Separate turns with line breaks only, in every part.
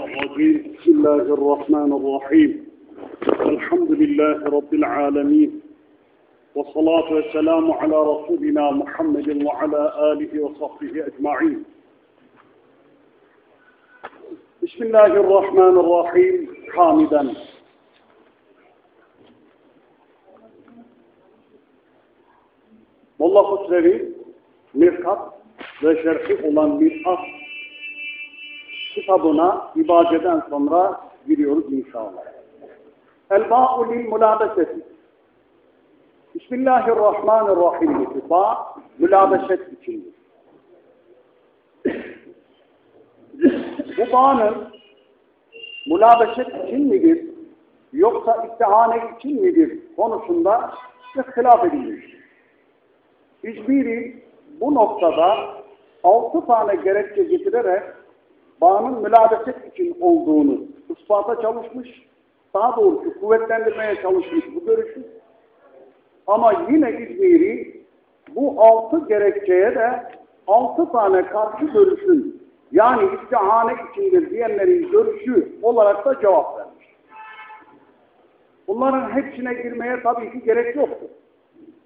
الرجيم. بسم الله الرحمن الرحيم. الحمد لله رب العالمين. والصلاة والسلام على رسولنا محمد وعلى آله وصحبه أجمعين. بسم الله الرحمن الرحيم. حامدا. Molla Husrevi Mirkat ve Şerhi olan Mirkat kitabına ibadeden sonra giriyoruz inşallah. El-Ba'u lil mulabeseti. Bismillahirrahmanirrahim. Ba, mülabeset içindir. Bu bağının mülabeset için midir, yoksa istihane için midir konusunda ihtilaf edilmiştir. Hiçbiri bu noktada altı tane gerekçe getirerek bağının mülabeset için olduğunu ispata çalışmış, daha doğrusu kuvvetlendirmeye çalışmış bu görüşü. Ama yine İzmir'i bu altı gerekçeye de altı tane karşı görüşün yani istihane içindir diyenlerin görüşü olarak da cevap vermiş. Bunların hepsine girmeye tabii ki gerek yoktur.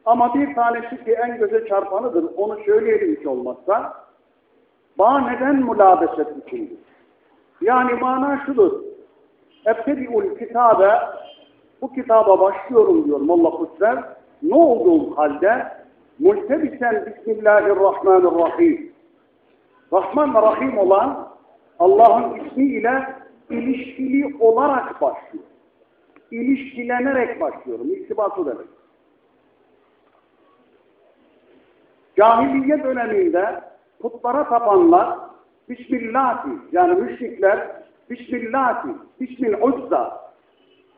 Ama bir tanesi ki en göze çarpanıdır, onu söyleyelim hiç olmazsa. Bağ neden mülabeset içindir? Yani mana şudur. Ebtedi'ul kitabe, bu kitaba başlıyorum diyor Molla Kusrer. Ne olduğum halde multebisen Bismillahirrahmanirrahim. Rahman ve Rahim olan Allah'ın ismiyle ilişkili olarak başlıyor. İlişkilenerek başlıyorum. İltibatı demek. Cahiliye döneminde putlara tapanlar Bismillahi yani müşrikler Bismillahi, Bismil Uzza.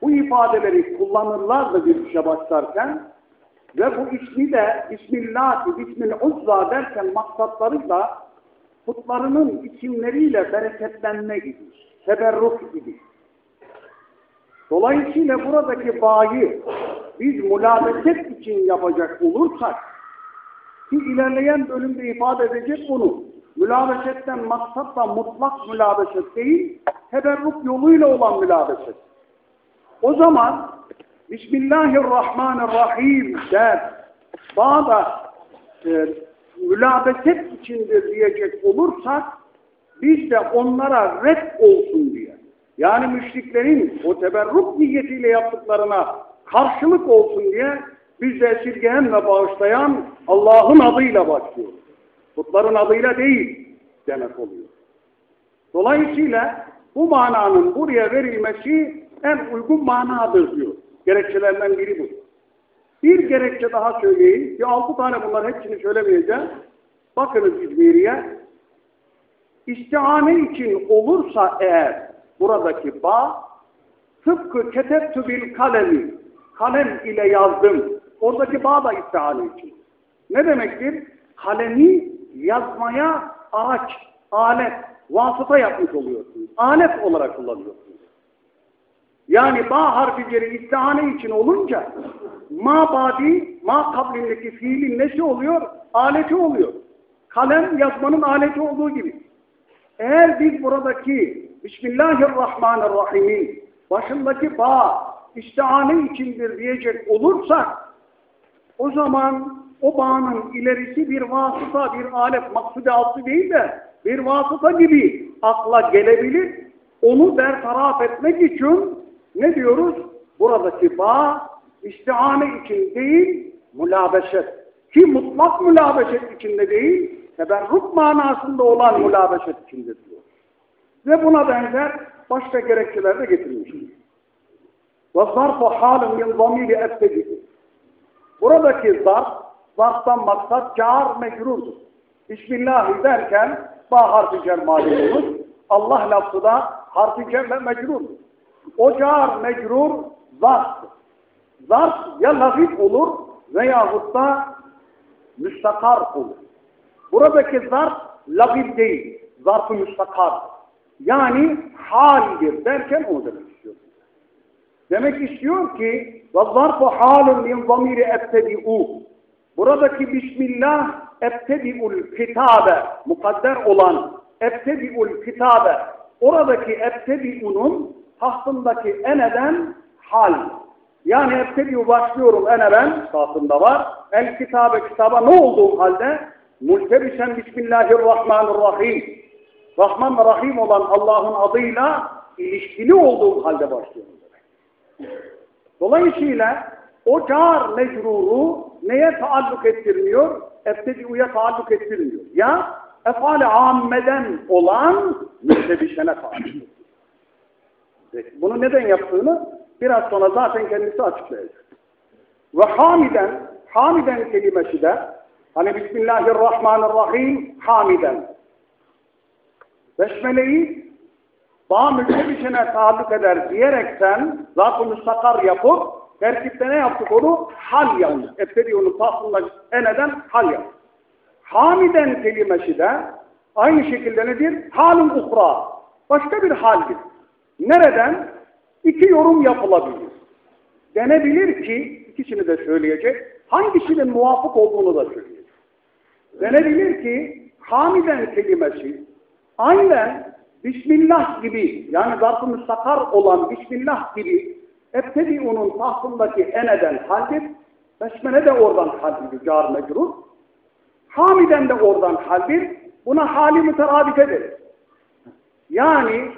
Bu ifadeleri kullanırlardı bir işe başlarken ve bu ismi de Bismillahi, Bismil Uzza derken maksatlarıyla putlarının isimleriyle bereketlenme gibi, teberruk gibi. Dolayısıyla buradaki bayi biz mülabeset için yapacak olursak ki ilerleyen bölümde ifade edecek bunu. Mülabesetten maksat da mutlak mülabeset değil, teberruk yoluyla olan mülabeset. O zaman Bismillahirrahmanirrahim der. Bağda e, mülabeset içindir diyecek olursak biz de onlara red olsun diye. Yani müşriklerin o teberruk niyetiyle yaptıklarına karşılık olsun diye biz de esirgeyen ve bağışlayan Allah'ın adıyla başlıyoruz. Putların adıyla değil demek oluyor. Dolayısıyla bu mananın buraya verilmesi en uygun manadır diyor. Gerekçelerden biri bu. Bir gerekçe daha söyleyeyim. ki altı tane bunlar hepsini söylemeyeceğim. Bakınız İzmiri'ye. İstihane için olursa eğer buradaki bağ tıpkı ketebtü bil kalemi kalem ile yazdım. Oradaki bağ da istihane için. Ne demektir? Kalemi yazmaya araç, alet, vasıta yapmış oluyorsunuz. Alet olarak kullanıyorsunuz. Yani ba harfi geri istihane için olunca ma badi, ma kablindeki fiilin nesi oluyor? Aleti oluyor. Kalem yazmanın aleti olduğu gibi. Eğer biz buradaki Bismillahirrahmanirrahim'in başındaki ba istihane içindir diyecek olursak o zaman o bağının ilerisi bir vasıta, bir alet, maksude altı değil de bir vasıta gibi akla gelebilir. Onu bertaraf etmek için ne diyoruz? Buradaki bağ istihane için değil, mülabeşet. Ki mutlak mülabeşet içinde değil, teberruk manasında olan mülabeşet içinde diyor. Ve buna benzer başka gerekçeler de getirmiştir. وَصَرْفُ حَالٍ مِنْ ضَمِيلِ اَبْتَدِهِ Buradaki zarf, zarftan maksat car mecrurdur. Bismillah derken ba harfi cer malumumuz, Allah lafzı da harfi cerle mecrurdur. O car mecrur zarftır. Zarf ya lafif olur veyahut da müstakar olur. Buradaki zarf lafif değil, zarf-ı müstakar. Yani haldir derken onu demek istiyor. Demek istiyor ki وَالظَّرْفُ حَالٌ مِنْ ضَمِيرِ اَبْتَدِعُ Buradaki Bismillah ebtedi'ul kitabe mukadder olan ebtedi'ul kitabe oradaki ebtedi'unun tahtındaki eneden hal. Yani ebtedi'u başlıyorum ene ben tahtında var. El kitabe kitaba ne olduğum halde multebisen Bismillahirrahmanirrahim. Rahman ve Rahim olan Allah'ın adıyla ilişkili olduğum halde başlıyorum demek. Dolayısıyla o car mecruru neye taalluk ettirmiyor? Ebtedi'uya taalluk ettirmiyor. Ya efale ammeden olan müstebişene taalluk ettirmiyor. Bunu neden yaptığını biraz sonra zaten kendisi açıklayacak. Ve hamiden, hamiden kelimesi de hani Bismillahirrahmanirrahim hamiden. Besmele'yi bağ müstebişine taalluk eder diyerekten zat-ı müstakar yapıp terkipte ne yaptık onu? Hal yaptık. Ebtedi onu tahtında eneden hal yaptık. Hamiden kelimesi de aynı şekilde nedir? Halın ukra. Başka bir haldir. Nereden? İki yorum yapılabilir. Denebilir ki, ikisini de söyleyecek, hangisinin muvafık olduğunu da söyleyecek. Denebilir ki, hamiden kelimesi aynen Bismillah gibi, yani zat-ı müstakar olan Bismillah gibi onun tahtındaki eneden haldir. Besmele de oradan haldir, car mecrur. Hamiden de oradan haldir. Buna hali müteradifedir. Yani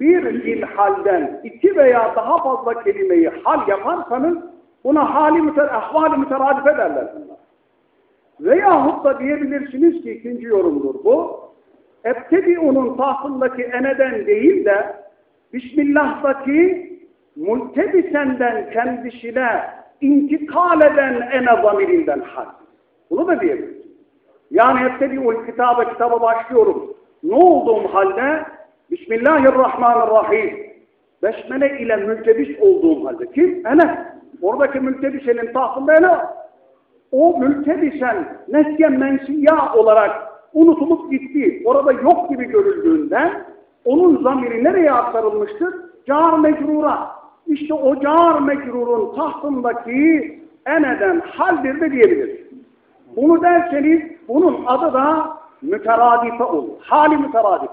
bir ilhalden iki veya daha fazla kelimeyi hal yaparsanız buna hali müter ahvali müteradif ederler bunlar. Veyahut da diyebilirsiniz ki ikinci yorumdur bu. Onun tahtındaki eneden değil de Bismillah'taki multebisenden kendisine intikal eden ene zamirinden hal. Bunu da diyebiliriz. Yani ebtedi'ul kitaba kitaba başlıyorum. Ne olduğum halde Bismillahirrahmanirrahim. Besmele ile mültebis olduğum halde. Kim? Ene. Oradaki mültebisenin tahtında ene O mültebisen nesyen mensiyya olarak unutulup gitti. Orada yok gibi görüldüğünden onun zamiri nereye aktarılmıştır? Car mecrura. İşte o car mecrurun tahtındaki eneden haldir de diyebiliriz. Bunu derseniz bunun adı da müteradife olur. Hali müteradif.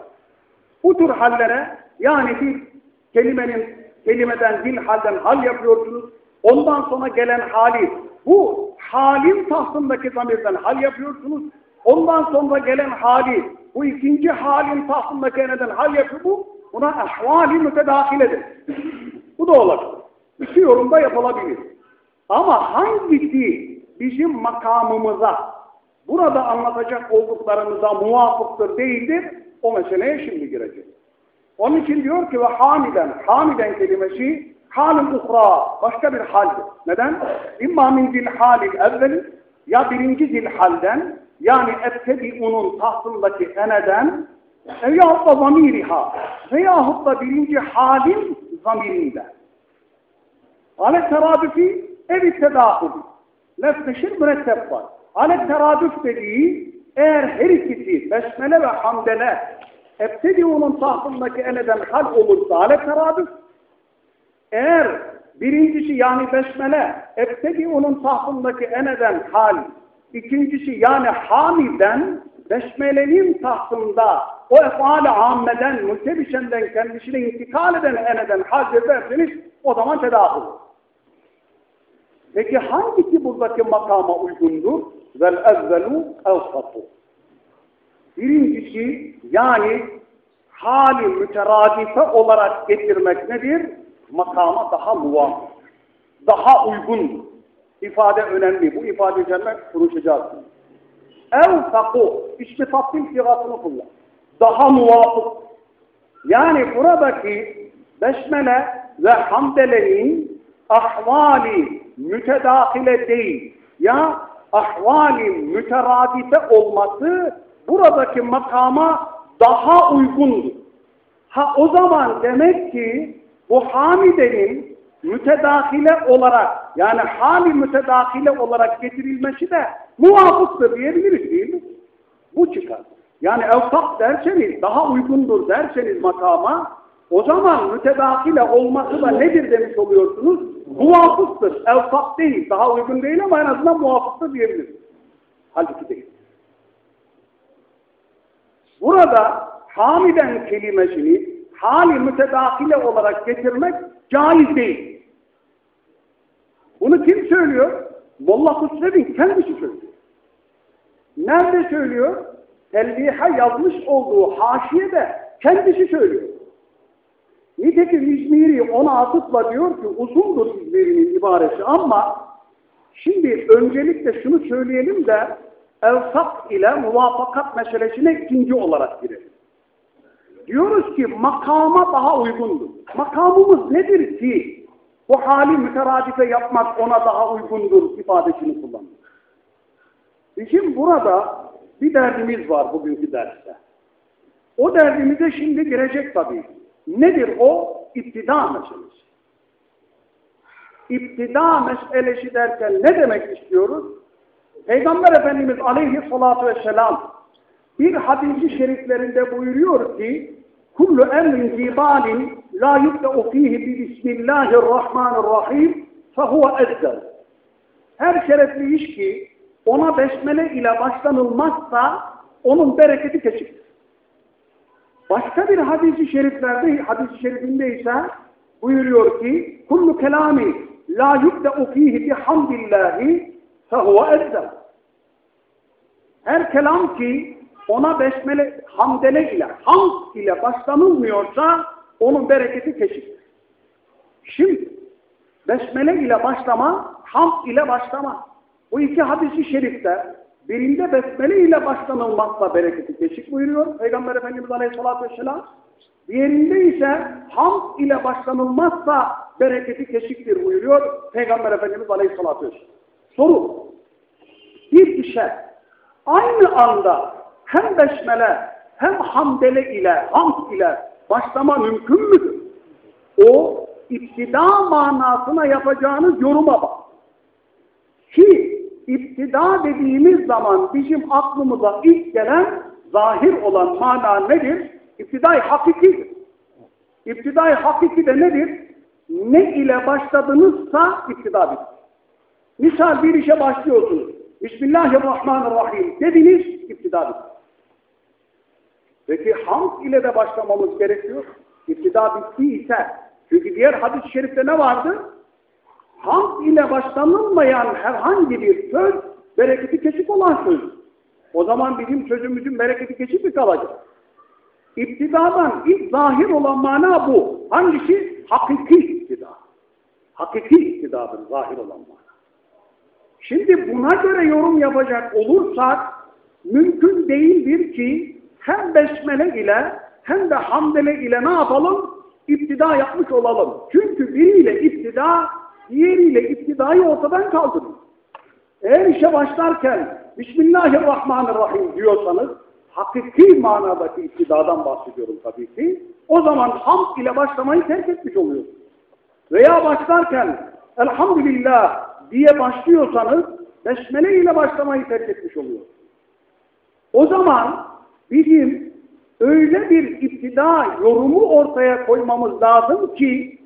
Bu tür hallere yani bir kelimenin kelimeden dil halden hal yapıyorsunuz. Ondan sonra gelen hali bu halin tahtındaki zamirden hal yapıyorsunuz. Ondan sonra gelen hali bu ikinci halin tahtındaki neden hal yapıyor bu. Buna ahvali mütedahiledir. Bu da olabilir. İki yorumda yapılabilir. Ama hangisi bizim makamımıza, burada anlatacak olduklarımıza muvafıktır değildir, o meseleye şimdi girecek. Onun için diyor ki ve hamiden, hamiden kelimesi halin ukra, başka bir haldir. Neden? İmma min zil halil evveli, ya birinci zil halden, yani onun tahtındaki eneden, veyahut da zamiriha, veyahut da birinci halin zamirinde. Alet teradüfi evi tedahül. Lefteşir mürettep var. Alet teradüf dediği eğer her ikisi besmele ve hamdele ebtediğunun tahtındaki eneden hal olursa alet teradüf eğer birincisi yani besmele ebtediğunun tahtındaki eneden hal ikincisi yani hamiden besmelenin tahtında o efali ammeden, mültebişenden kendisine intikal eden eneden hal ederseniz o zaman tedavi. Peki hangisi buradaki makama uygundur? Vel evvelu evsatu. Birincisi yani hali müteradife olarak getirmek nedir? Makama daha muvafık. Daha uygun. İfade önemli. Bu ifade üzerine konuşacağız. Evsaku. İşte tatbil sigasını kullan. Daha muvafık. Yani buradaki besmele ve hamdelenin ahvali mütedakile değil. Ya ahvali müteradife olması buradaki makama daha uygundur. Ha o zaman demek ki bu hamidenin mütedakile olarak yani hali mütedakile olarak getirilmesi de muvafıktır diyebiliriz değil mi? Bu çıkar. Yani evsaf derseniz daha uygundur derseniz makama o zaman mütedakile olması da nedir demiş oluyorsunuz? Muvafıktır. Evsaf değil. Daha uygun değil ama en azından muvafıktır diyebiliriz. Halbuki değil. Burada hamiden kelimesini hali mütedakile olarak getirmek caiz değil. Bunu kim söylüyor? Molla Hüsrev'in kendisi söylüyor. Nerede söylüyor? Telvihe yazmış olduğu haşiyede kendisi söylüyor. Nitekim İzmiri ona atıfla diyor ki uzundur İzmiri'nin ibaresi ama şimdi öncelikle şunu söyleyelim de elsak ile muvafakat meselesine ikinci olarak girelim. Diyoruz ki makama daha uygundur. Makamımız nedir ki bu hali müteradife yapmak ona daha uygundur ifadesini kullanıyor. Bizim burada bir derdimiz var bugünkü derste. O derdimize şimdi girecek tabii. Nedir o? İptida meselesi. İptida meselesi derken ne demek istiyoruz? Peygamber Efendimiz aleyhissalatu vesselam bir hadisi şeriflerinde buyuruyor ki kullu emrin zibalin la yubda'u fihi bi bismillahirrahmanirrahim fehuve ezzel. Her şerefli iş ki ona besmele ile başlanılmazsa onun bereketi kesiktir. Başka bir hadisi şeriflerde, hadisi şerifinde ise buyuruyor ki kullu kelami la yubda'u fihi bihamdillahi fehuve ezzel. Her kelam ki ona besmele, hamdele ile, hamd ile başlanılmıyorsa onun bereketi kesiktir. Şimdi besmele ile başlama, hamd ile başlama. Bu iki hadisi şerifte birinde besmele ile başlanılmazsa bereketi keşik buyuruyor Peygamber Efendimiz Aleyhisselatü Vesselam. Diğerinde ise hamd ile başlanılmazsa bereketi keşiktir buyuruyor Peygamber Efendimiz Aleyhisselatü Vesselam. Soru. Bir işe aynı anda hem besmele hem hamdele ile, hamd ile başlama mümkün müdür? O iptida manasına yapacağınız yoruma bak. Ki iptida dediğimiz zaman bizim aklımıza ilk gelen zahir olan mana nedir? İptidai hakikidir. İptidai hakiki de nedir? Ne ile başladınızsa iptida. Misal bir işe başlıyorsunuz. Bismillahirrahmanirrahim dediniz, iptida. Peki hamd ile de başlamamız gerekiyor. İptida bittiyse. Çünkü diğer hadis-i şerifte ne vardı? Hamd ile başlanılmayan herhangi bir söz bereketi kesik olan söz. O zaman bizim sözümüzün bereketi kesik mi kalacak? İptidadan ilk zahir olan mana bu. Hangisi? Hakiki iktida. Hakiki iktidadır zahir olan mana. Şimdi buna göre yorum yapacak olursak mümkün değildir ki hem besmele ile hem de hamdele ile ne yapalım? İptida yapmış olalım. Çünkü biriyle iptida, diğeriyle iptidayı ortadan kaldırır. Eğer işe başlarken Bismillahirrahmanirrahim diyorsanız, hakiki manadaki iptidadan bahsediyorum tabii ki, o zaman hamd ile başlamayı terk etmiş oluyorsunuz. Veya başlarken Elhamdülillah diye başlıyorsanız, Besmele ile başlamayı terk etmiş oluyorsunuz. O zaman bizim öyle bir iptida yorumu ortaya koymamız lazım ki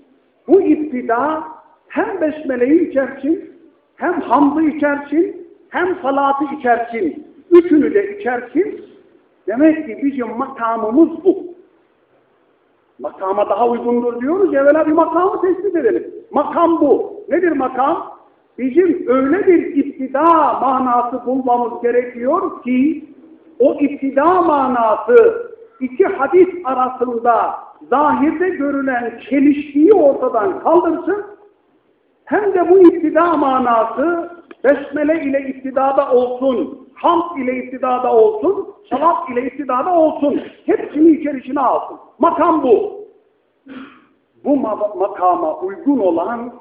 bu iptida hem besmeleyi içersin, hem hamdı içersin, hem salatı içersin. Üçünü de içersin. Demek ki bizim makamımız bu. Makama daha uygundur diyoruz. Evvela bir makamı tespit edelim. Makam bu. Nedir makam? Bizim öyle bir iptida manası bulmamız gerekiyor ki o iptida manası iki hadis arasında zahirde görülen çelişkiyi ortadan kaldırsın hem de bu iptida manası besmele ile iktidada olsun, hamd ile iktidada olsun, salat ile iktidada olsun. Hepsini içerisine alsın. Makam bu. Bu makama uygun olan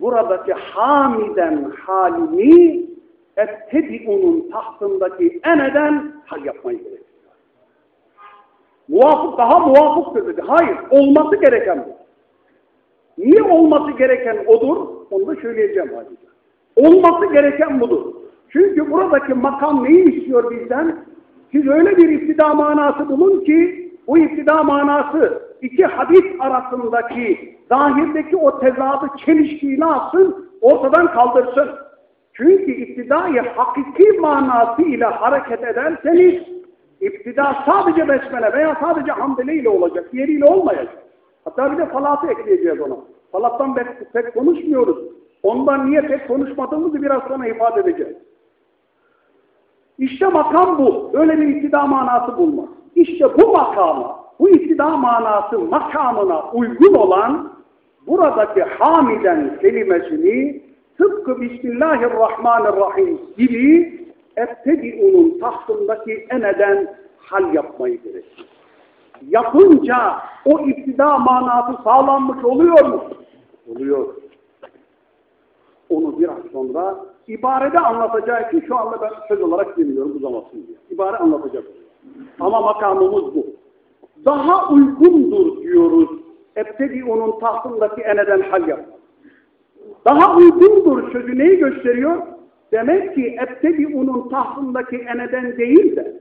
buradaki hamiden halini ettebi'unun tahtındaki eneden hal yapmayı gerekiyor. Muvafık daha muvafıktır dedi. Hayır, olması gereken bu. Niye olması gereken odur? Onu da söyleyeceğim ayrıca. Olması gereken budur. Çünkü buradaki makam neyi istiyor bizden? Siz öyle bir iftida manası bulun ki bu iftida manası iki hadis arasındaki zahirdeki o tezadı çelişkiyi ne yapsın? Ortadan kaldırsın. Çünkü iktidayı hakiki manasıyla hareket ederseniz İptida sadece besmele veya sadece hamdele ile olacak, diğeriyle olmayacak. Hatta bir de salatı ekleyeceğiz ona. Salattan pek, pek konuşmuyoruz. Ondan niye pek konuşmadığımızı biraz sonra ifade edeceğiz. İşte makam bu. Böyle bir iktida manası bulma. İşte bu makama, bu iktida manası makamına uygun olan buradaki hamiden kelimesini tıpkı Bismillahirrahmanirrahim gibi ettedi'unun tahtındaki eneden hal yapmayı gerekir. Yapınca o iktida manası sağlanmış oluyor mu? Oluyor. Onu biraz sonra ibarede anlatacak ki şu anda ben söz olarak bilmiyorum uzamasın diye. İbare anlatacak. Ama makamımız bu. Daha uygundur diyoruz. Ebtedi onun tahtındaki eneden hal yapmak. Daha uygundur sözü neyi gösteriyor? Demek ki ebtedi onun tahtındaki eneden değil de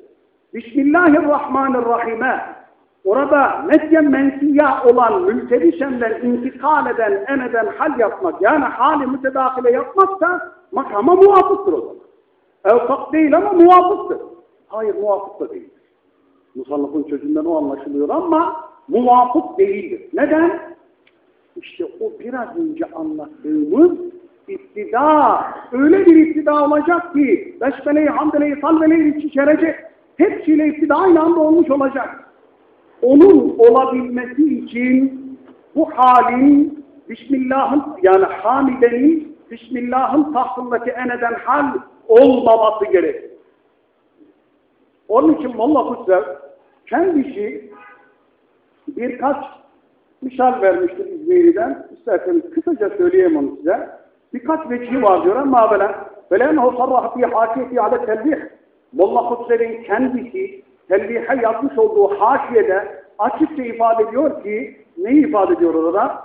Bismillahirrahmanirrahim'e orada nesyen mensiya olan mültebişenden intikal eden eneden hal yapmak yani hali mütedakile yapmak da makama muvafıktır o zaman. Değil ama muvafıktır. Hayır muvafık da değil. Musallafın sözünden o anlaşılıyor ama muvafık değildir. Neden? İşte o biraz önce anlattığımız iktida, öyle bir iktida olacak ki Beşmele-i Hamdele-i Salvele-i içerecek. Hepsiyle iktida aynı anda olmuş olacak. Onun olabilmesi için bu halin Bismillah'ın yani Hamide'nin Bismillah'ın tahtındaki eneden hal olmaması gerekir. Onun için Molla Kutser kendisi birkaç misal vermiştir İzmir'den. İsterseniz kısaca söyleyeyim onu size. Birkaç vecihi var diyor ama böyle فَلَنْهُ صَرَّحَ فِي حَاشِيَةِ عَلَى التَّلْبِحِ Molla Kutser'in kendisi telbihe yapmış olduğu haşiyede açıkça ifade ediyor ki neyi ifade ediyor orada?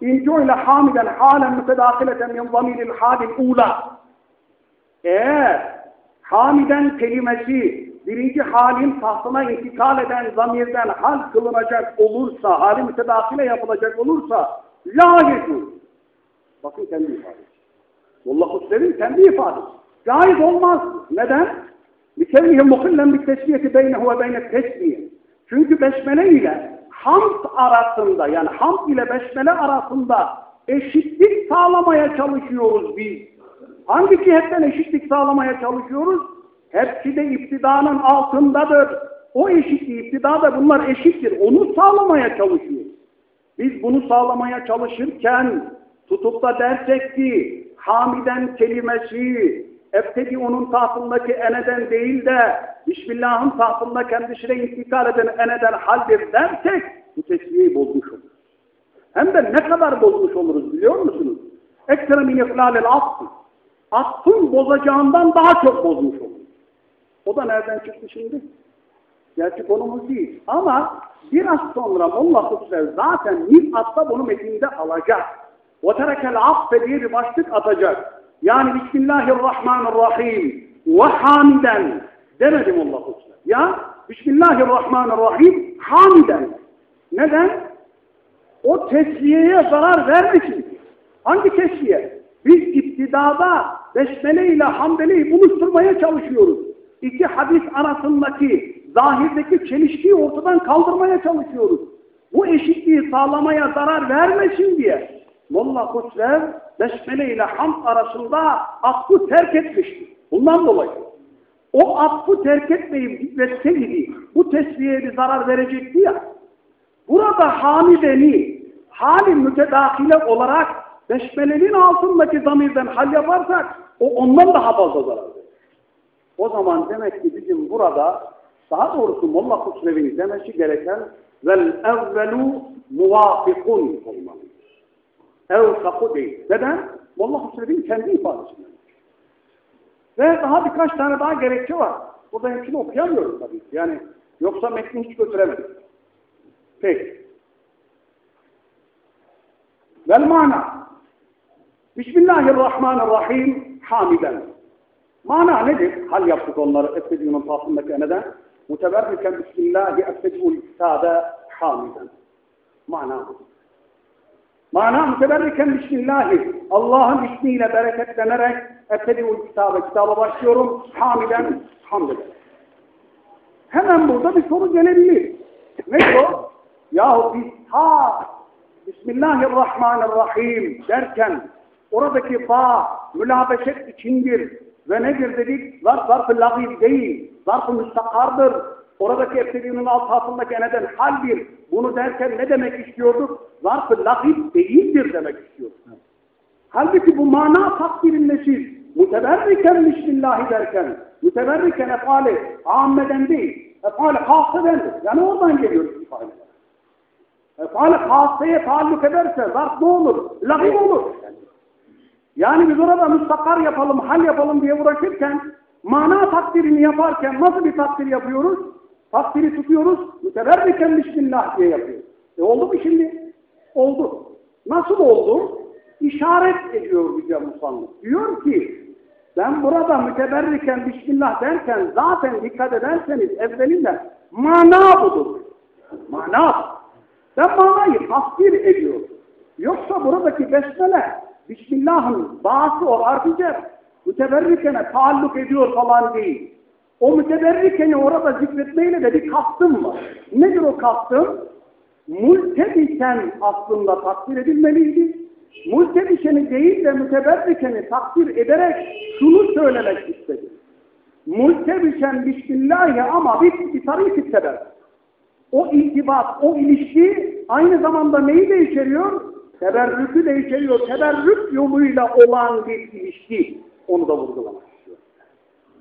İncu ile hamiden halen mütedakileten min zamiril hadil ula. Eğer hamiden kelimesi birinci halin tahtına intikal eden zamirden hal kılınacak olursa, hali mütedakile yapılacak olursa la yedur. Bakın kendi ifadesi. Mullah Hüsrev'in kendi ifadesi. Caiz olmaz. Neden? لِكَوْنِهِ مُخِلًّا بِالْتَسْبِيَةِ بَيْنَهُ وَبَيْنَ التَّسْبِيَةِ Çünkü besmele ile hamd arasında yani hamd ile besmele arasında eşitlik sağlamaya çalışıyoruz biz. Hangi cihetten eşitlik sağlamaya çalışıyoruz? Hepsi de iptidanın altındadır. O eşitliği, iptida da bunlar eşittir. Onu sağlamaya çalışıyoruz. Biz bunu sağlamaya çalışırken tutup da dersek ki hamiden kelimesi ebtedi onun tahtındaki eneden değil de Bismillah'ın tahtında kendisine intikal eden eneden haldir dersek bu tesbiyeyi bozmuş oluruz. Hem de ne kadar bozmuş oluruz biliyor musunuz? Ekstra min iflalel aslı. Aslın bozacağından daha çok bozmuş oluruz. O da nereden çıktı şimdi? Gerçi konumuz değil. Ama biraz sonra Molla Hüsrev zaten Nif'atta bunu metinde alacak. وَتَرَكَ الْعَفْفَ diye bir başlık atacak. Yani Bismillahirrahmanirrahim ve hamiden demedim Allah Hüsrev. Ya Bismillahirrahmanirrahim hamiden. Neden? O tesviyeye zarar vermesin. Hangi tesviye? Biz iptidada besmele ile hamdeleyi buluşturmaya çalışıyoruz. İki hadis arasındaki zahirdeki çelişkiyi ortadan kaldırmaya çalışıyoruz. Bu eşitliği sağlamaya zarar vermesin diye Molla Kutler Besmele ile Hamd arasında affı terk etmiştir. Bundan dolayı. O affı terk etmeyip gitmeseydi bu tesbiheye bir zarar verecekti ya. Burada hamideni hali mütedakile olarak Besmele'nin altındaki zamirden hal yaparsak o ondan daha fazla zarar. O zaman demek ki bizim burada daha doğrusu Molla Kusrev'in demesi gereken vel evvelu muvaffikun olmalı. Evsakı değil. Neden? Molla Kusrev'in kendi ifadesinden. Ve daha birkaç tane daha gerekçe var. Burada hepsini okuyamıyorum tabii ki. Yani yoksa metni hiç götüremedim. Peki. Vel mana. Bismillahirrahmanirrahim hamiden. Mana nedir? Hal yaptık onları Efsediyun'un tahtındaki neden? Muteberriken Bismillahi Efsediyul Kitade hamiden. Mana bu. Mana müteberriken Bismillahi. Allah'ın ismiyle bereketlenerek Efsediyul Kitabe. Kitaba başlıyorum. Hamiden hamd ederek. Hemen burada bir soru gelebilir. Ne o? Yahu biz ha Bismillahirrahmanirrahim derken oradaki fa mülabeşet içindir ve nedir dedik? Zarf zarf-ı lagib değil, zarf-ı müstakardır. Oradaki ebtediğinin alt altındaki neden haldir. Bunu derken ne demek istiyorduk? Zarf-ı lagib değildir demek istiyorduk. Halbuki bu mana takdirin nesil. Müteberriken Bismillahi derken, müteberriken efali ammeden değil, efali hasedendir. Yani oradan geliyor ifadeler. Efali haseye taalluk ederse zarf ne olur? Lagib olur. Yani biz orada müstakar yapalım, hal yapalım diye uğraşırken, mana takdirini yaparken nasıl bir takdir yapıyoruz? Takdiri tutuyoruz, müteberriken Bismillah diye yapıyoruz. E oldu mu şimdi? Oldu. Nasıl oldu? İşaret ediyor bize musallık. Diyor ki, ben burada müteberriken Bismillah derken zaten dikkat ederseniz evvelinde mana budur. Mana. Ben manayı tasvir ediyorum. Yoksa buradaki besmele Bismillah'ın bağısı o harfice müteberrikene taalluk ediyor falan değil. O müteberrikeni orada zikretmeyle de bir kastım var. Nedir o kastım? Multebisen aslında takdir edilmeliydi. Multebiseni değil de müteberrikeni takdir ederek şunu söylemek istedi. Multebisen Bismillah'ı ama bir, bir tarih sebep. O iltibat, o ilişki aynı zamanda neyi de içeriyor? teberrükü de içeriyor. Teberrük yoluyla olan bir ilişki. Onu da vurgulamak istiyor.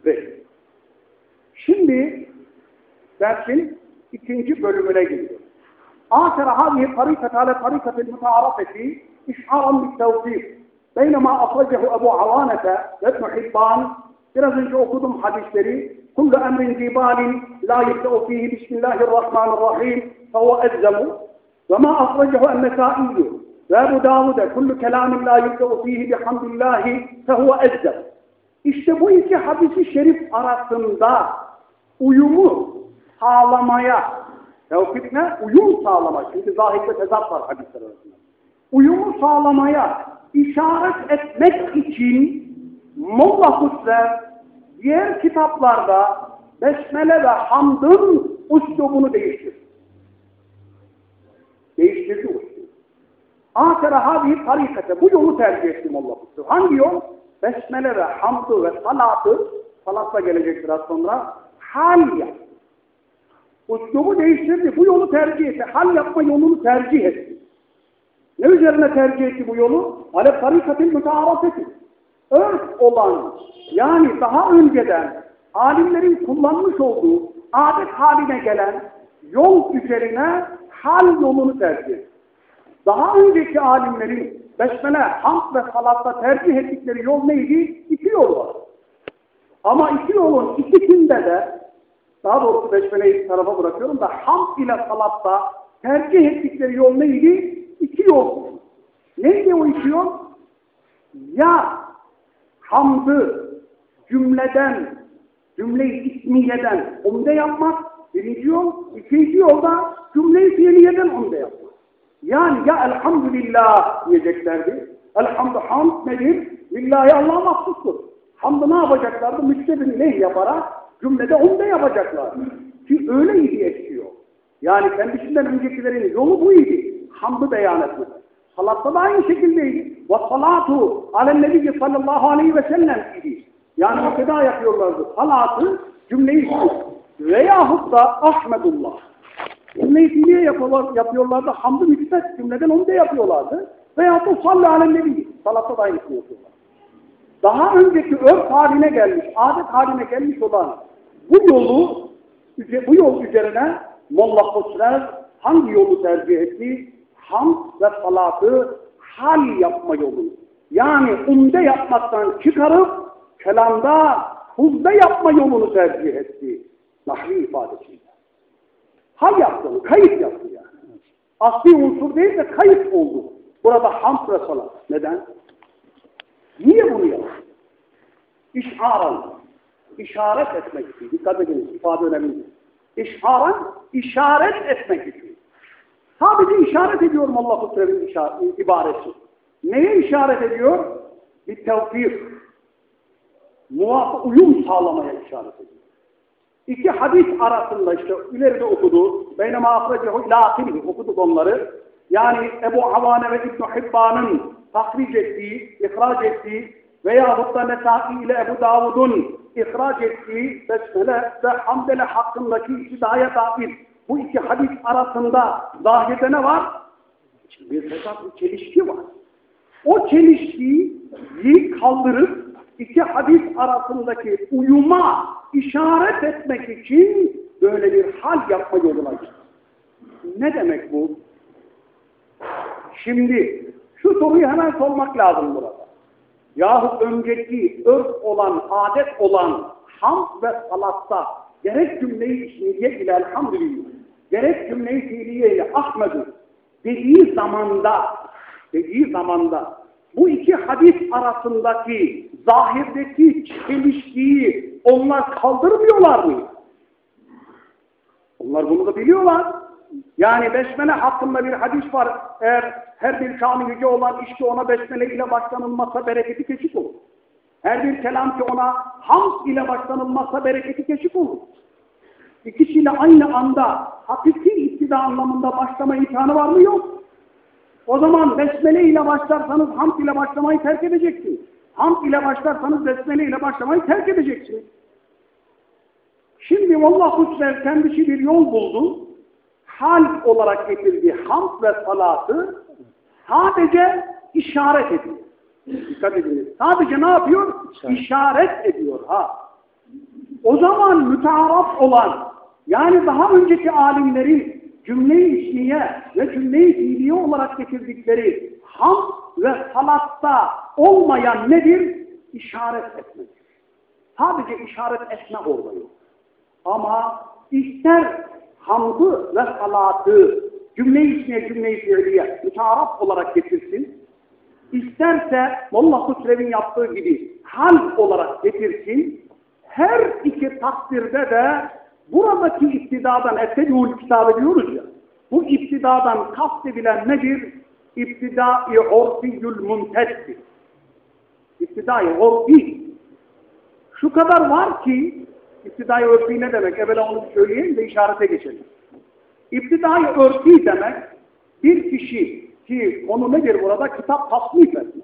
Ve şimdi dersin ikinci bölümüne geliyor. آخر هذه الطريقة على طريقة المتعارفة إشعارا بالتوفيق بينما أخرجه أبو عوانة وابن حبان biraz önce okudum hadisleri كل أمر جبال لا يبدأ فيه بسم الله الرحمن الرحيم فهو ألزم وما أخرجه النسائي ve Ebu Davud'e kullu kelamin la yukte'u fihi bihamdillahi fehuve ezzeb. İşte bu iki hadisi şerif arasında uyumu sağlamaya, tevfik ne? Uyum sağlamak. Çünkü zahirde tezat var hadisler arasında. Uyumu sağlamaya işaret etmek için Molla Husrev diğer kitaplarda Besmele ve Hamd'ın uslubunu değiştirdi. Değiştirdi uslubu. Âkera hâzihi tarikate. Bu yolu tercih ettim Allah Resulü. Hangi yol? Besmele ve hamdı ve salatı, salatla gelecek biraz sonra, hal yap. Uslubu değiştirdi. Bu yolu tercih etti. Hal yapma yolunu tercih etti. Ne üzerine tercih etti bu yolu? Ale tarikatin mütearafeti. Örf olan, yani daha önceden alimlerin kullanmış olduğu adet haline gelen yol üzerine hal yolunu tercih etti. Daha önceki alimlerin besmele, hamd ve salatta tercih ettikleri yol neydi? İki yol var. Ama iki yolun ikisinde de daha doğrusu besmeleyi tarafa bırakıyorum da hamd ile salatta tercih ettikleri yol neydi? İki yol. Neydi o iki yol? Ya hamdı cümleden, cümle-i ismiyeden umde yapmak birinci yol. İkinci yolda cümle-i fiiliyeden umde yapmak. Yani ya elhamdülillah diyeceklerdi. Elhamdü hamd nedir? Lillahi Allah mahsustur. Hamdı ne yapacaklardı? Müstebin ne yaparak cümlede onu da yapacaklar. Ki öyleydi eskiyor. Yani kendisinden öncekilerin yolu bu idi. Hamdı beyan etmek. Salatta da aynı şekildeydi. Ve salatu alennebiyyi sallallahu aleyhi ve sellem idi. Yani o feda yapıyorlardı. Salatı cümleyi veyahut da Ahmedullah. Cümle-i niye yapıyorlar, yapıyorlardı? Hamd-ı müsbet cümleden onu da yapıyorlardı. Veya da salli alemnebi. Salatta da aynısını yapıyorlar. Daha önceki örf haline gelmiş, adet haline gelmiş olan bu yolu, bu yol üzerine Molla Husrev hangi yolu tercih etti? Hamd ve salatı hal yapma yolunu. Yani umde yapmaktan çıkarıp kelamda huzda yapma yolunu tercih etti. Nahvi ifadesiyle. Hal yaptı, kayıt yaptı yani. Asli unsur değil de kayıt oldu. Burada hamd ve. Neden? Niye bunu yaptı? İşaran. İşaret etmek için. Dikkat edin, ifade önemli. İşaran, işaret etmek için. Sadece işaret ediyorum Allah-u Teala'nın ibaresi. Neye işaret ediyor? Bir tevfik. Muvaffak uyum sağlamaya işaret ediyor. İki hadis arasında işte ileride okudu. Beynema ahrecehu ilâhini okuduk onları. Yani Ebu Havane ve İbn-i Hibban'ın tahric ettiği, ihraç ettiği veyahut da Nesai ile Ebu Davud'un ihraç ettiği Besmele ve Hamdele hakkındaki iddiaya dair bu iki hadis arasında zahirde ne var? Bir fesat, bir çelişki var. O çelişkiyi kaldırıp iki hadis arasındaki uyuma işaret etmek için böyle bir hal yapma yoluna gitti. Ne demek bu? Şimdi şu soruyu hemen sormak lazım burada. Yahut önceki örf olan, adet olan hamd ve salatta gerek cümleyi ismiye ile elhamdülillah, gerek cümleyi fiiliye ile Ahmet'ü dediği zamanda, dediği zamanda bu iki hadis arasındaki zahirdeki çelişkiyi onlar kaldırmıyorlar mı? Onlar bunu da biliyorlar. Yani besmele hakkında bir hadis var. Eğer her bir şanı yüce olan işte ona besmele ile başlanılmazsa bereketi keşif olur. Her bir kelam ki ona hamd ile başlanılmazsa bereketi keşif olur. İkisiyle aynı anda hakiki iktida anlamında başlama imkanı var mı? Yok. O zaman besmele ile başlarsanız hamd ile başlamayı terk edeceksiniz. Hamd ile başlarsanız besmele ile başlamayı terk edeceksiniz. Şimdi Allahu Teala kendisi bir yol buldu. Hal olarak getirdiği hamd ve salatı sadece işaret ediyor. Dikkat ediniz. Sadece ne yapıyor? İşaret, işaret ediyor. Ha. O zaman mütearaf olan yani daha önceki alimlerin cümle-i ve cümle-i fiiliye olarak getirdikleri ham ve salatta olmayan nedir? İşaret etmek. Sadece işaret etme orada yok. Ama ister hamdı ve salatı cümle-i ismiye, cümle-i fiiliye mütearaf olarak getirsin, isterse Molla Hüsrev'in yaptığı gibi hal olarak getirsin, her iki takdirde de buradaki iptidadan ettediğul kitabı diyoruz ya, bu iptidadan kastedilen nedir? İptidai orfiyyül muntesdir. İptidai orfi. Şu kadar var ki, İptidai örfi ne demek? Evvela onu söyleyeyim de işarete geçelim. İptidai örfi demek, bir kişi ki konu nedir burada? Kitap tasnif etme.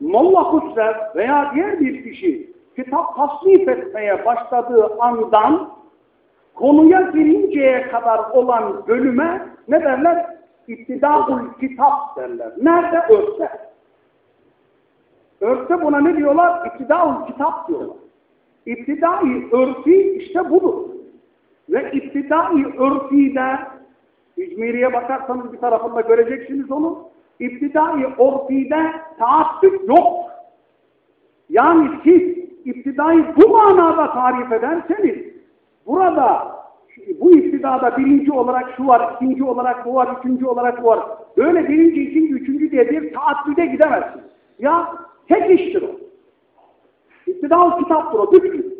Molla Husrev veya diğer bir kişi kitap tasnif etmeye başladığı andan konuya girinceye kadar olan bölüme ne derler? İptidaul kitap derler. Nerede? Örfte. Örfte buna ne diyorlar? İptidaul kitap diyorlar. İptidai örfi işte budur. Ve iptidai örfide İzmiri'ye bakarsanız bir tarafında göreceksiniz onu. İptidai örfide taassüp yok. Yani siz iptidayı bu manada tarif ederseniz burada bu iktidada birinci olarak şu var, ikinci olarak bu var, üçüncü olarak bu var. Böyle birinci, ikinci, üçüncü diye bir taaddüde gidemezsin. Ya tek iştir o. İktidal kitaptır o, bütün.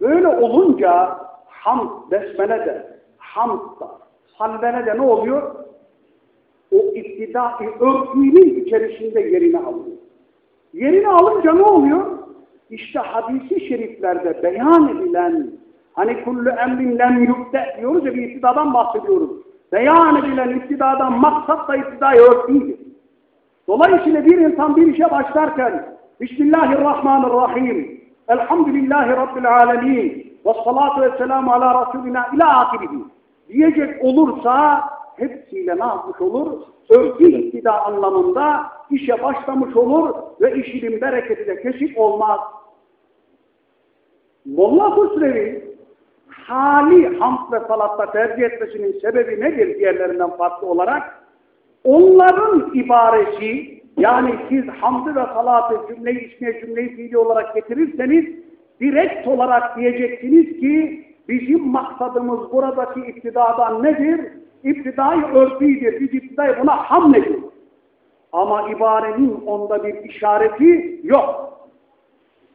Böyle olunca ham, besmele de, hamd da, halvene de ne oluyor? O iktidai örtüğünün içerisinde yerini alıyor. Yerini alınca ne oluyor? İşte hadisi şeriflerde beyan edilen Hani kullu emrin lem yükte diyoruz ya bir iktidadan bahsediyoruz. Beyan edilen iktidadan maksat da iktidayı örtüydü. Dolayısıyla bir insan bir işe başlarken Bismillahirrahmanirrahim Elhamdülillahi Rabbil alemin ve salatu ve selamu ala Resulina ila akirihi diyecek olursa hepsiyle ne yapmış olur? Örtü iktida anlamında işe başlamış olur ve işinin bereketi de kesik olmaz. Molla Hüsrevi hali hamd ve salatta tercih etmesinin sebebi nedir diğerlerinden farklı olarak? Onların ibaresi yani siz hamdı ve salatı cümleyi ismiye cümleyi fiili olarak getirirseniz direkt olarak diyeceksiniz ki bizim maksadımız buradaki iptidadan nedir? İptidai örfidir. Biz iptidayı buna hamlediyoruz. Ama ibarenin onda bir işareti yok.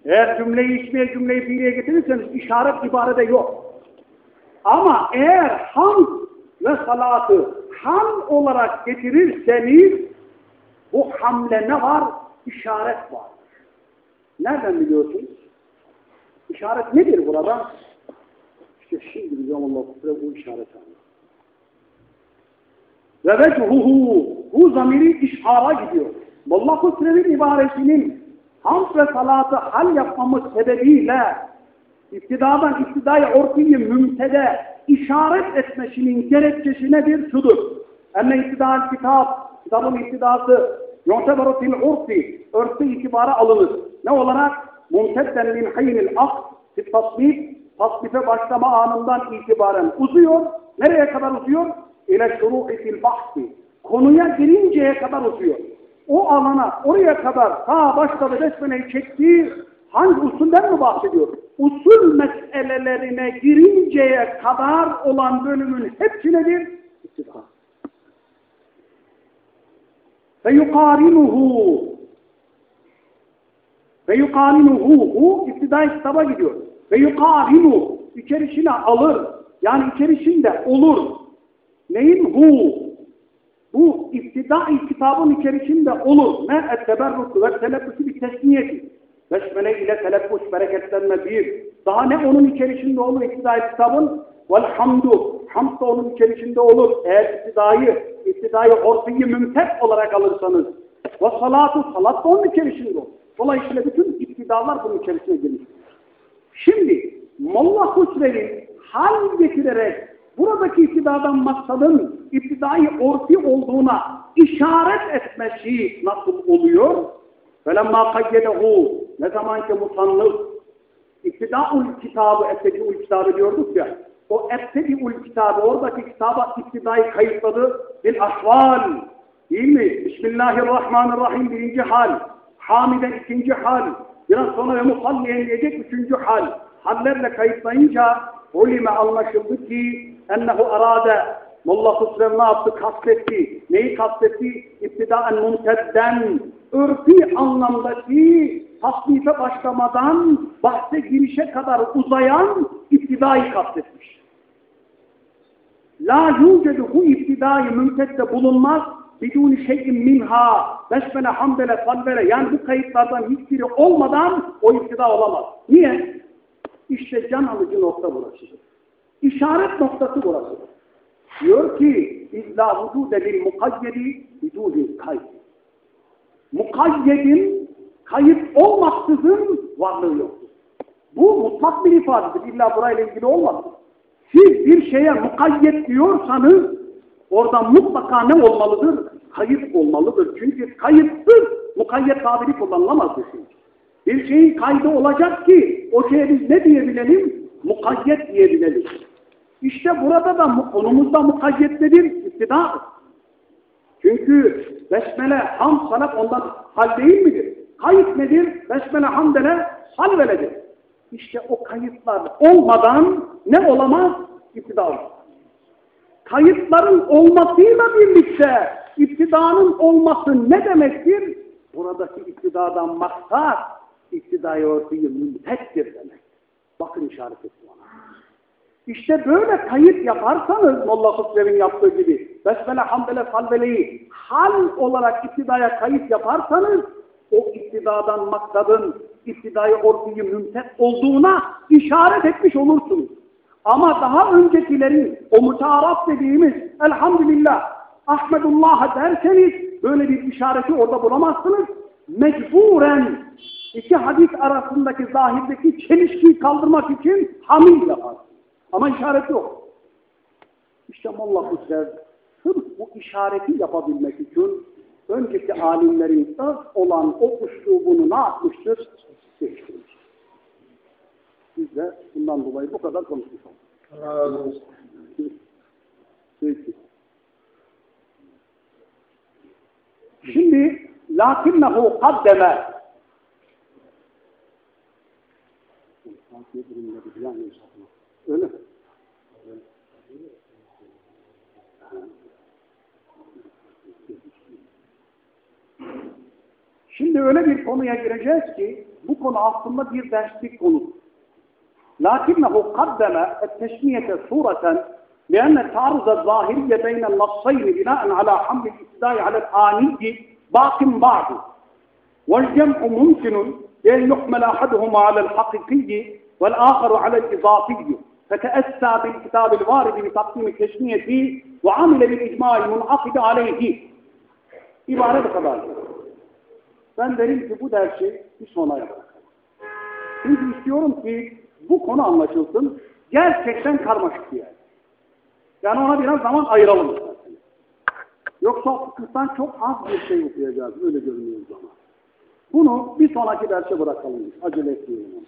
Eğer cümleyi ismiye cümleyi fiiliye getirirseniz işaret ibarede yok. Ama eğer ham ve salatı ham olarak getirirseniz bu hamle ne var? İşaret var. Nereden biliyorsunuz? İşaret nedir burada? İşte şimdi bize Allah bu işareti anlatıyor. Ve vechuhu, bu zamiri işara gidiyor. Molla Kusrevi ibaresinin hamd ve salatı hal yapmamız sebebiyle iptidadan iktidai ortayı mümtede işaret etmesinin gerekçesi nedir? Şudur. Emme iktidal kitap, kitabın iktidası yonteberu fil urfi, örfü itibara alınır. Ne olarak? Mumtedden min haynil ak, fit tasnif, tasnife başlama anından itibaren uzuyor. Nereye kadar uzuyor? İle şuru'i fil bahsi. Konuya girinceye kadar uzuyor. O alana, oraya kadar ta başladı besmeleyi çektiği hangi usulden mi bahsediyor? Usul meselelerine girinceye kadar olan bölümün hepsi nedir? İktidar. Ve yukarinuhu ve yukarinuhu hu iktidai kitaba gidiyor. Ve yukarinu içerisine alır. Yani içerisinde olur. Neyin hu? Bu iktidai kitabın içerisinde olur. Ne? Et-teberruku ve teleffusu bir tesniyeti Besmele ile telaffuz bereketlenme bir. Daha ne onun içerisinde olur iktidai kitabın? Velhamdu. Hamd da onun içerisinde olur. Eğer iktidayı, iktidayı ortayı mümtek olarak alırsanız. Ve salatu, salat da onun içerisinde olur. Dolayısıyla bütün iktidarlar bunun içerisine girmiş. Şimdi Molla Husrevi hal getirerek buradaki iktidardan maksadın iptidai orti olduğuna işaret etmesi nasıl oluyor? فَلَمَّا قَيَّدَهُ ne zaman ki musannıf İptidaul kitabı, ettediul kitabı diyorduk ya, o ettediul kitabı, oradaki kitaba iktidayı kayıtladı. Bil ahval, değil mi? Bismillahirrahmanirrahim birinci hal, hamide ikinci hal, biraz sonra ve musalliyen diyecek üçüncü hal. Hallerle kayıtlayınca ulime anlaşıldı ki ennehu arade Molla Husrev ne yaptı? Kastetti. Neyi kastetti? İptidaen mumtedden. Örfi anlamdaki tasnife başlamadan bahse girişe kadar uzayan iptidayı kastetmiş. La yucedu bu iptidayı mümtedde bulunmaz. Biduni şeyin minha, besmele, hamdele, salvele. Yani bu kayıtlardan hiçbiri olmadan o iktida olamaz. Niye? İşte can alıcı nokta burasıdır. İşaret noktası burasıdır. Diyor ki İzla vücude bil mukayyedi vücudin kayıt. Mukayyedin kayıt olmaksızın varlığı yoktur. Bu mutlak bir ifadedir. İlla burayla ilgili olmaz. Siz bir şeye mukayyet diyorsanız orada mutlaka ne olmalıdır? Kayıt olmalıdır. Çünkü kayıtsız mukayyet tabiri kullanılamaz desin. Bir şeyin kaydı olacak ki o şeye biz ne diyebilelim? Mukayyet diyebilelim. İşte burada da konumuzda mukayyet nedir? İktidar. Çünkü besmele, ham, salat ondan hal değil midir? Kayıt nedir? Besmele, hamdele, salveledir. İşte o kayıtlar olmadan ne olamaz? İktidar. Kayıtların olmasıyla birlikte iktidanın olması ne demektir? Buradaki iktidadan maksat iktidayı örtüyü müntektir demek. Bakın işaret etti ona. İşte böyle kayıt yaparsanız Molla Hüsrev'in yaptığı gibi Besmele, Hamdele, Salvele'yi hal olarak iktidaya kayıt yaparsanız o iktidadan maksadın iktidayı ortayı mümtet olduğuna işaret etmiş olursunuz. Ama daha öncekilerin o mutaraf dediğimiz elhamdülillah Ahmedullah derseniz böyle bir işareti orada bulamazsınız. Mecburen iki hadis arasındaki zahirdeki çelişkiyi kaldırmak için hamil yapar. Ama işaret yok. İşte Molla Hüsrev sırf bu işareti yapabilmek için önceki alimlerin öz olan o uslubunu ne yapmıştır? Değiştirmiş. Biz de bundan dolayı bu kadar konuşmuş olduk. Peki. Şimdi lakinnehu kaddeme Öyle mi? Şimdi öyle bir konuya gireceğiz ki bu konu aslında bir derslik konu. Lakinnehu kaddeme et-teşmiyete sureten لأن التعرض الظاهري بين النصين بناء على حمل الابتداء على الآني باق بعض والجمع ممكن بأن يحمل أحدهما على الحقيقي والآخر على الإضافي فَتَأَسَّى بِالْكِتَابِ الْوَارِدِ بِتَقْدِيمِ تَسْمِيَةِ وَعَمِلَ بِالْاِجْمَاعِ مُنْعَقِدِ عَلَيْهِ bu kadar. Ben derim ki bu dersi bir sona bırakalım. Çünkü istiyorum ki bu konu anlaşılsın. Gerçekten karmaşık bir yer. Yani ona biraz zaman ayıralım. Yoksa fıkıhtan çok az bir şey okuyacağız. Öyle görünüyor zaman. Bunu bir sonraki derse bırakalım. Acele etmeyelim.